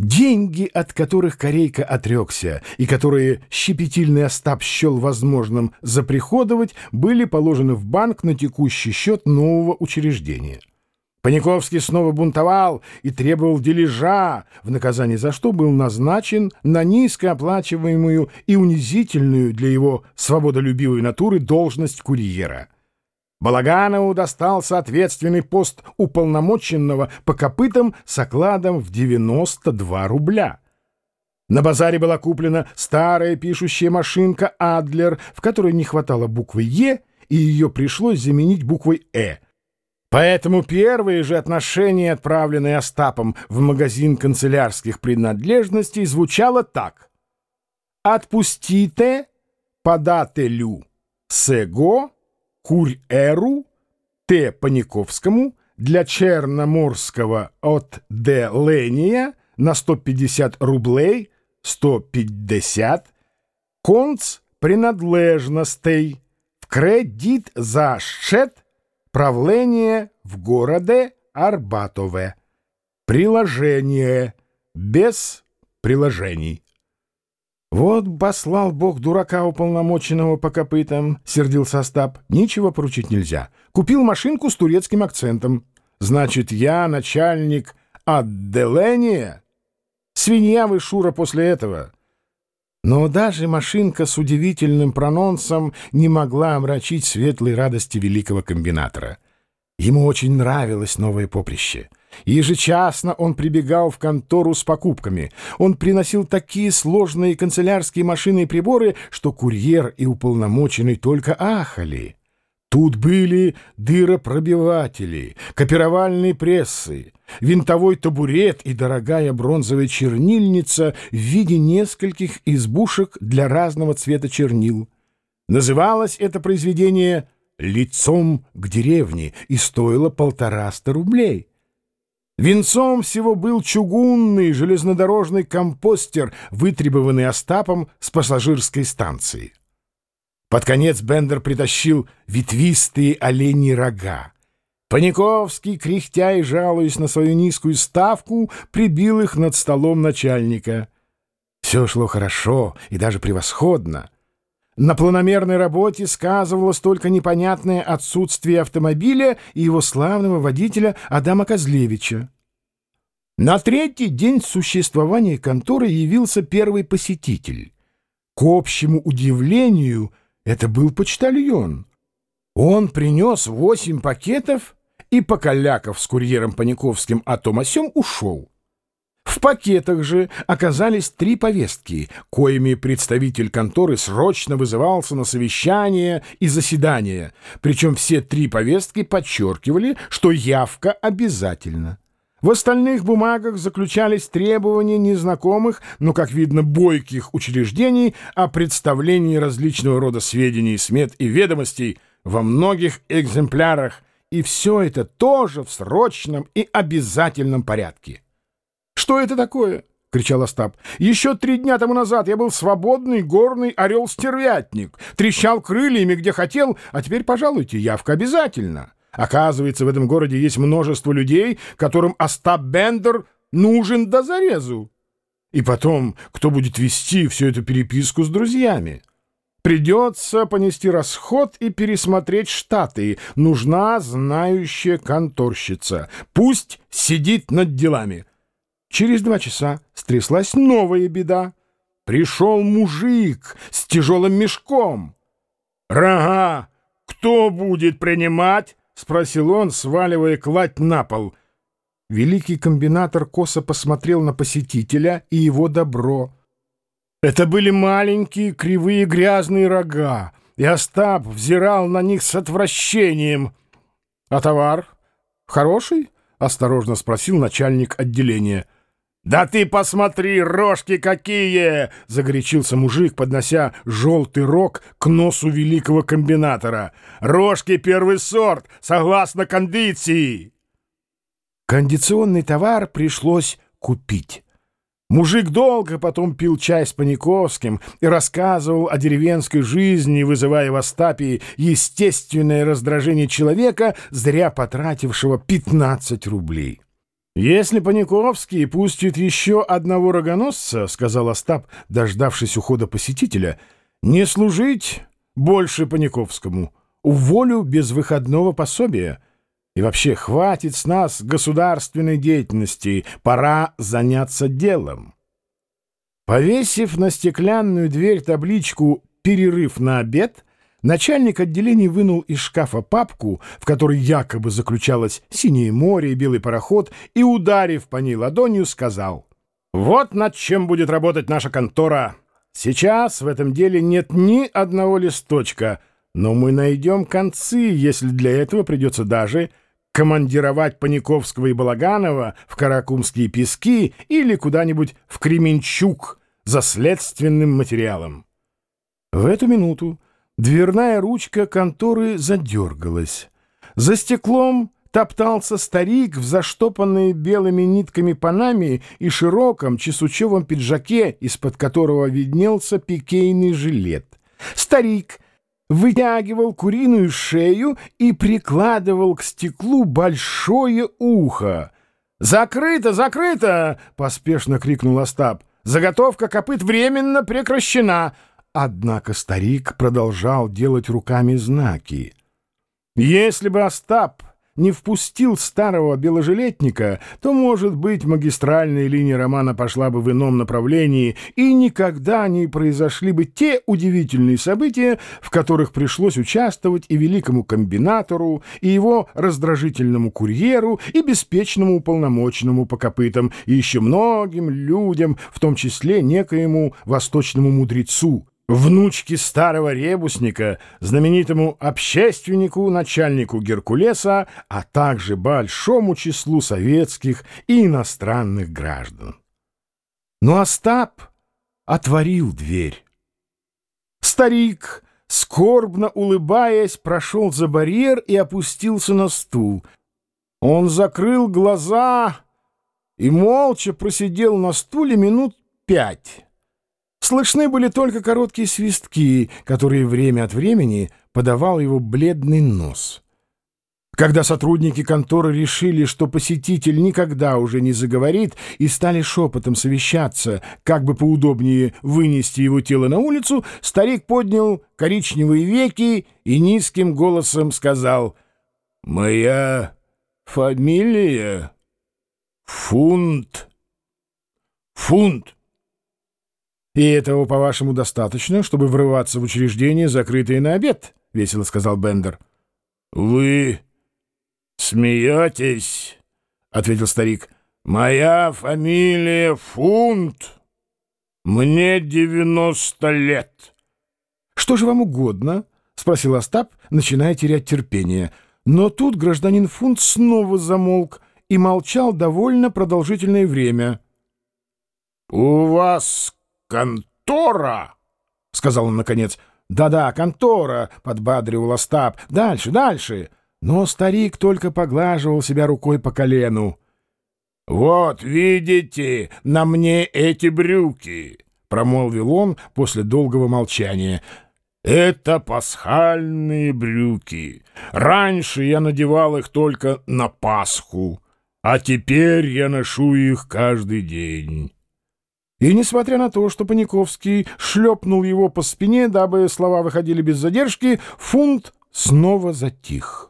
Деньги, от которых Корейка отрекся и которые щепетильный Остап счел возможным заприходовать, были положены в банк на текущий счет нового учреждения. Паниковский снова бунтовал и требовал дележа, в наказание за что был назначен на низкооплачиваемую и унизительную для его свободолюбивой натуры должность курьера. Балаганову достался ответственный пост уполномоченного по копытам с окладом в 92 рубля. На базаре была куплена старая пишущая машинка «Адлер», в которой не хватало буквы «Е», и ее пришлось заменить буквой «Э». Поэтому первые же отношения, отправленные Остапом в магазин канцелярских принадлежностей, звучало так. «Отпустите подателю сего Курь-Эру, Т. Паниковскому для Черноморского от Д. Ления на 150 рублей, 150, конц принадлежностей, в кредит за шет правление в городе Арбатове. Приложение без приложений. «Вот послал бог дурака уполномоченного по копытам», — сердился Остап. «Ничего поручить нельзя. Купил машинку с турецким акцентом. Значит, я начальник отделения? Свинья вы, Шура, после этого». Но даже машинка с удивительным прононсом не могла омрачить светлой радости великого комбинатора. Ему очень нравилось новое поприще — Ежечасно он прибегал в контору с покупками. Он приносил такие сложные канцелярские машины и приборы, что курьер и уполномоченный только ахали. Тут были дыропробиватели, копировальные прессы, винтовой табурет и дорогая бронзовая чернильница в виде нескольких избушек для разного цвета чернил. Называлось это произведение «Лицом к деревне» и стоило полтораста рублей. Венцом всего был чугунный железнодорожный компостер, вытребованный Остапом с пассажирской станции. Под конец Бендер притащил ветвистые оленьи рога. Паниковский, кряхтя и жалуясь на свою низкую ставку, прибил их над столом начальника. Все шло хорошо и даже превосходно. На планомерной работе сказывалось только непонятное отсутствие автомобиля и его славного водителя Адама Козлевича. На третий день существования конторы явился первый посетитель. К общему удивлению, это был почтальон. Он принес восемь пакетов и, покаляков с курьером Паниковским о том о сём, ушел. В пакетах же оказались три повестки, коими представитель конторы срочно вызывался на совещание и заседание, причем все три повестки подчеркивали, что явка обязательна. В остальных бумагах заключались требования незнакомых, но, как видно, бойких учреждений о представлении различного рода сведений, смет и ведомостей во многих экземплярах, и все это тоже в срочном и обязательном порядке. «Что это такое?» — кричал Остап. «Еще три дня тому назад я был свободный горный орел-стервятник, трещал крыльями где хотел, а теперь, пожалуйте, явка обязательно. Оказывается, в этом городе есть множество людей, которым Остап Бендер нужен до зарезу. И потом, кто будет вести всю эту переписку с друзьями?» Придется понести расход и пересмотреть штаты. Нужна знающая конторщица. Пусть сидит над делами. Через два часа стряслась новая беда. Пришел мужик с тяжелым мешком. «Рога! Кто будет принимать?» — спросил он, сваливая кладь на пол. Великий комбинатор косо посмотрел на посетителя и его добро. Это были маленькие, кривые, грязные рога, и Остап взирал на них с отвращением. — А товар хороший? — осторожно спросил начальник отделения. — «Да ты посмотри, рожки какие!» — загорячился мужик, поднося желтый рог к носу великого комбинатора. «Рожки первый сорт, согласно кондиции!» Кондиционный товар пришлось купить. Мужик долго потом пил чай с Паниковским и рассказывал о деревенской жизни, вызывая в Остапии естественное раздражение человека, зря потратившего 15 рублей. «Если Паниковский пустит еще одного рогоносца, — сказал Остап, дождавшись ухода посетителя, — не служить больше Паниковскому, уволю без выходного пособия. И вообще, хватит с нас государственной деятельности, пора заняться делом». Повесив на стеклянную дверь табличку «Перерыв на обед», Начальник отделения вынул из шкафа папку, в которой якобы заключалось «Синее море» и «Белый пароход», и, ударив по ней ладонью, сказал «Вот над чем будет работать наша контора. Сейчас в этом деле нет ни одного листочка, но мы найдем концы, если для этого придется даже командировать Паниковского и Балаганова в Каракумские пески или куда-нибудь в Кременчук за следственным материалом». В эту минуту Дверная ручка конторы задергалась. За стеклом топтался старик в заштопанной белыми нитками панаме и широком чесучевом пиджаке, из-под которого виднелся пикейный жилет. Старик вытягивал куриную шею и прикладывал к стеклу большое ухо. «Закрыто, закрыто!» — поспешно крикнул Остап. «Заготовка копыт временно прекращена!» Однако старик продолжал делать руками знаки. Если бы Остап не впустил старого беложилетника, то, может быть, магистральная линия романа пошла бы в ином направлении, и никогда не произошли бы те удивительные события, в которых пришлось участвовать и великому комбинатору, и его раздражительному курьеру, и беспечному уполномоченному по копытам, и еще многим людям, в том числе некоему восточному мудрецу, внучке старого ребусника, знаменитому общественнику, начальнику Геркулеса, а также большому числу советских и иностранных граждан. Но Остап отворил дверь. Старик, скорбно улыбаясь, прошел за барьер и опустился на стул. Он закрыл глаза и молча просидел на стуле минут пять. Слышны были только короткие свистки, которые время от времени подавал его бледный нос. Когда сотрудники конторы решили, что посетитель никогда уже не заговорит, и стали шепотом совещаться, как бы поудобнее вынести его тело на улицу, старик поднял коричневые веки и низким голосом сказал «Моя фамилия Фунт. Фунт». «И этого, по-вашему, достаточно, чтобы врываться в учреждение, закрытое на обед?» — весело сказал Бендер. «Вы смеетесь?» — ответил старик. «Моя фамилия Фунт. Мне девяносто лет». «Что же вам угодно?» — спросил Остап, начиная терять терпение. Но тут гражданин Фунт снова замолк и молчал довольно продолжительное время. «У вас «Контора!» — сказал он наконец. «Да-да, контора!» — подбадривал Остап. «Дальше, дальше!» Но старик только поглаживал себя рукой по колену. «Вот, видите, на мне эти брюки!» — промолвил он после долгого молчания. «Это пасхальные брюки. Раньше я надевал их только на Пасху, а теперь я ношу их каждый день». И несмотря на то, что Паниковский шлепнул его по спине, дабы слова выходили без задержки, фунт снова затих.